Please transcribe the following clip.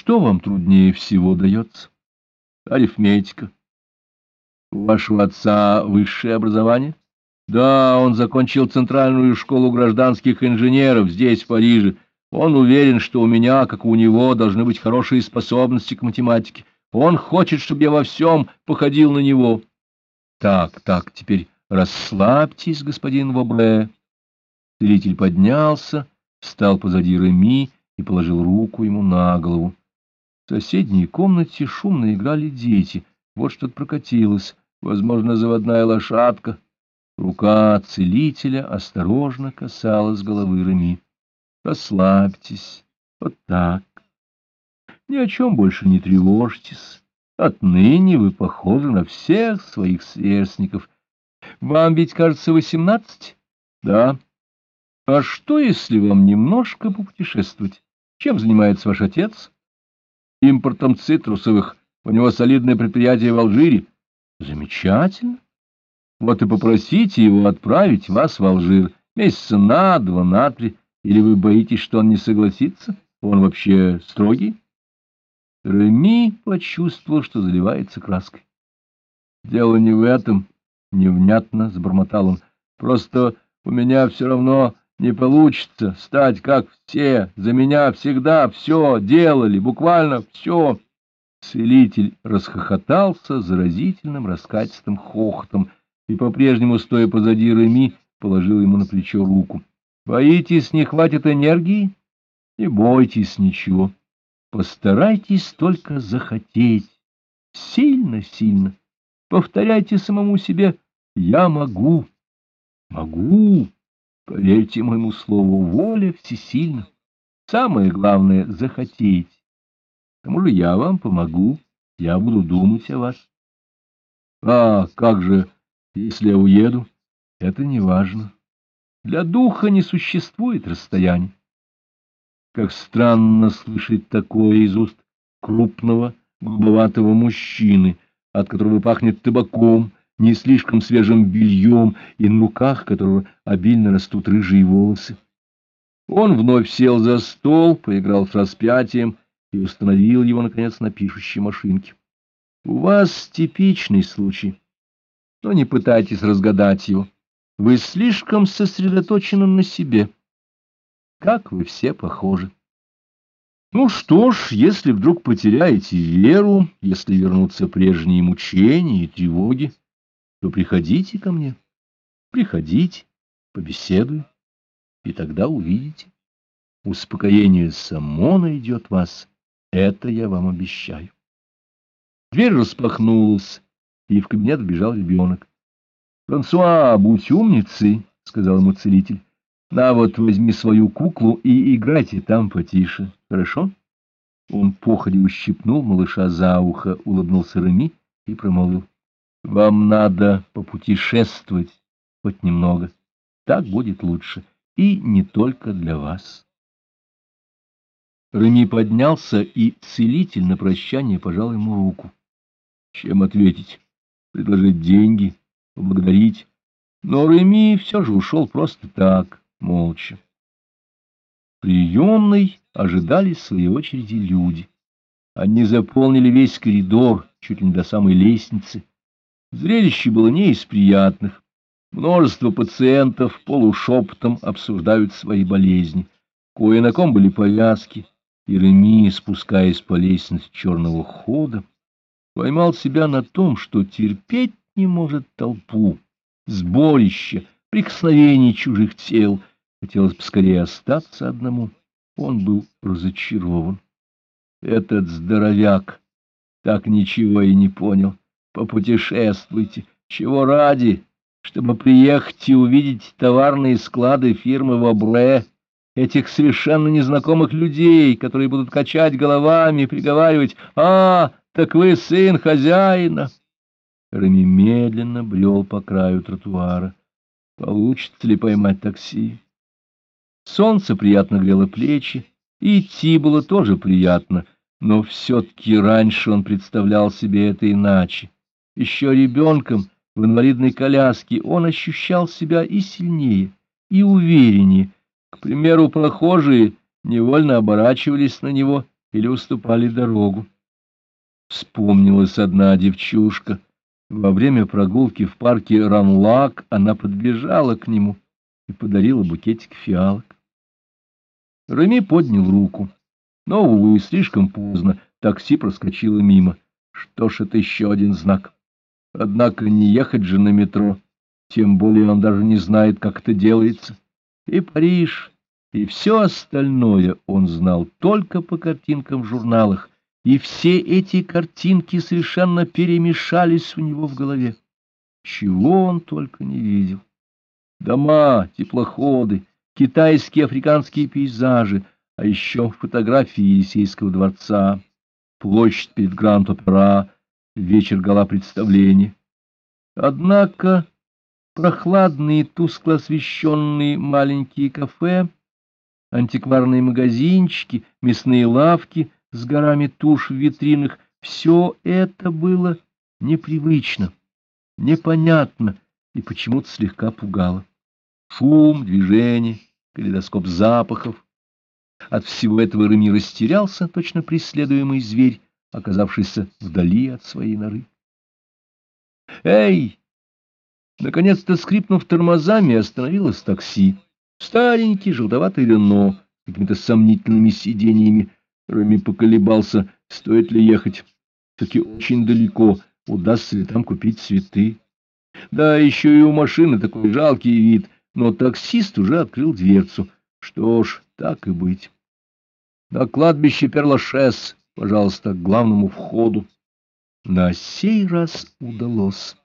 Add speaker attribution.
Speaker 1: Что вам труднее всего дается? Арифметика. У вашего отца высшее образование? Да, он закончил Центральную школу гражданских инженеров здесь, в Париже. Он уверен, что у меня, как у него, должны быть хорошие способности к математике. Он хочет, чтобы я во всем походил на него. Так, так, теперь расслабьтесь, господин Вобре. Зритель поднялся, встал позади Реми и положил руку ему на голову. В соседней комнате шумно играли дети. Вот что-то прокатилось, возможно, заводная лошадка. Рука целителя осторожно касалась головы Реми. Расслабьтесь, вот так. Ни о чем больше не тревожьтесь. Отныне вы похожи на всех своих сверстников. Вам ведь, кажется, восемнадцать? Да. А что, если вам немножко попутешествовать? Чем занимается ваш отец? Импортом цитрусовых. У него солидное предприятие в Алжире. Замечательно. Вот и попросите его отправить вас в Алжир месяца на два, на три. Или вы боитесь, что он не согласится? Он вообще строгий? Реми почувствовал, что заливается краской. Дело не в этом, невнятно забормотал он. Просто у меня все равно не получится стать как все. За меня всегда все делали, буквально все. Целитель расхохотался заразительным раскатистым хохотом и, по-прежнему стоя позади Реми, положил ему на плечо руку. — Боитесь, не хватит энергии? Не бойтесь ничего. Постарайтесь только захотеть. Сильно-сильно. Повторяйте самому себе «Я могу». Могу. Поверьте моему слову, воля всесильна. Самое главное — захотеть. К тому же я вам помогу, я буду думать о вас. А как же, если я уеду? Это не важно. Для духа не существует расстояния. Как странно слышать такое из уст крупного, грубоватого мужчины, от которого пахнет табаком, не слишком свежим бельем и на руках которого обильно растут рыжие волосы. Он вновь сел за стол, поиграл с распятием и установил его, наконец, на пишущей машинке. У вас типичный случай, но не пытайтесь разгадать его. Вы слишком сосредоточены на себе. Как вы все похожи. Ну что ж, если вдруг потеряете веру, если вернутся прежние мучения и тревоги, то приходите ко мне, приходите, побеседуем, и тогда увидите. Успокоение само найдет вас, это я вам обещаю. Дверь распахнулась, и в кабинет вбежал ребенок. — Франсуа, будь умницей, — сказал ему целитель. — На вот, возьми свою куклу и играйте там потише, хорошо? Он походе ущипнул малыша за ухо, улыбнулся Реми и промолвил. Вам надо попутешествовать хоть немного. Так будет лучше. И не только для вас. Реми поднялся и целитель на прощание пожал ему руку. Чем ответить? Предложить деньги? Поблагодарить? Но Реми все же ушел просто так, молча. Приемной ожидали в своей очереди люди. Они заполнили весь коридор, чуть ли не до самой лестницы. Зрелище было не из приятных. Множество пациентов полушепотом обсуждают свои болезни. Кое на ком были повязки, и Реми, спускаясь по лестнице черного хода, поймал себя на том, что терпеть не может толпу, сборище, прикосновений чужих тел. Хотелось скорее остаться одному. Он был разочарован. Этот здоровяк так ничего и не понял. Попутешествуйте. Чего ради? Чтобы приехать и увидеть товарные склады фирмы Вобре, этих совершенно незнакомых людей, которые будут качать головами и приговаривать «А, так вы сын хозяина!» Рами медленно брел по краю тротуара. Получится ли поймать такси? Солнце приятно грело плечи, и идти было тоже приятно, но все-таки раньше он представлял себе это иначе. Еще ребенком в инвалидной коляске он ощущал себя и сильнее, и увереннее. К примеру, прохожие невольно оборачивались на него или уступали дорогу. Вспомнилась одна девчушка. Во время прогулки в парке Ранлак она подбежала к нему и подарила букетик фиалок. Реми поднял руку. Но, увы, слишком поздно, такси проскочило мимо. Что ж, это еще один знак. Однако не ехать же на метро, тем более он даже не знает, как это делается. И Париж, и все остальное он знал только по картинкам в журналах, и все эти картинки совершенно перемешались у него в голове. Чего он только не видел. Дома, теплоходы, китайские африканские пейзажи, а еще фотографии Елисейского дворца, площадь перед Гранд-Опера, вечер гала представления. Однако прохладные, тускло освещенные маленькие кафе, антикварные магазинчики, мясные лавки с горами туш в витринах — все это было непривычно, непонятно и почему-то слегка пугало. Шум, движение, калейдоскоп запахов. От всего этого Реми растерялся, точно преследуемый зверь, оказавшийся вдали от своей норы. «Эй!» Наконец-то, скрипнув тормозами, остановилось такси. Старенький желтоватый Рено с какими-то сомнительными сиденьями. Реми поколебался, стоит ли ехать. Таки очень далеко, удастся ли там купить цветы. Да, еще и у машины такой жалкий вид, но таксист уже открыл дверцу. Что ж, так и быть. На кладбище Перлашес, пожалуйста, к главному входу. На сей раз удалось.